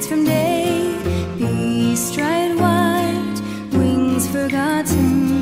nights from day, be stride wide, wings forgotten.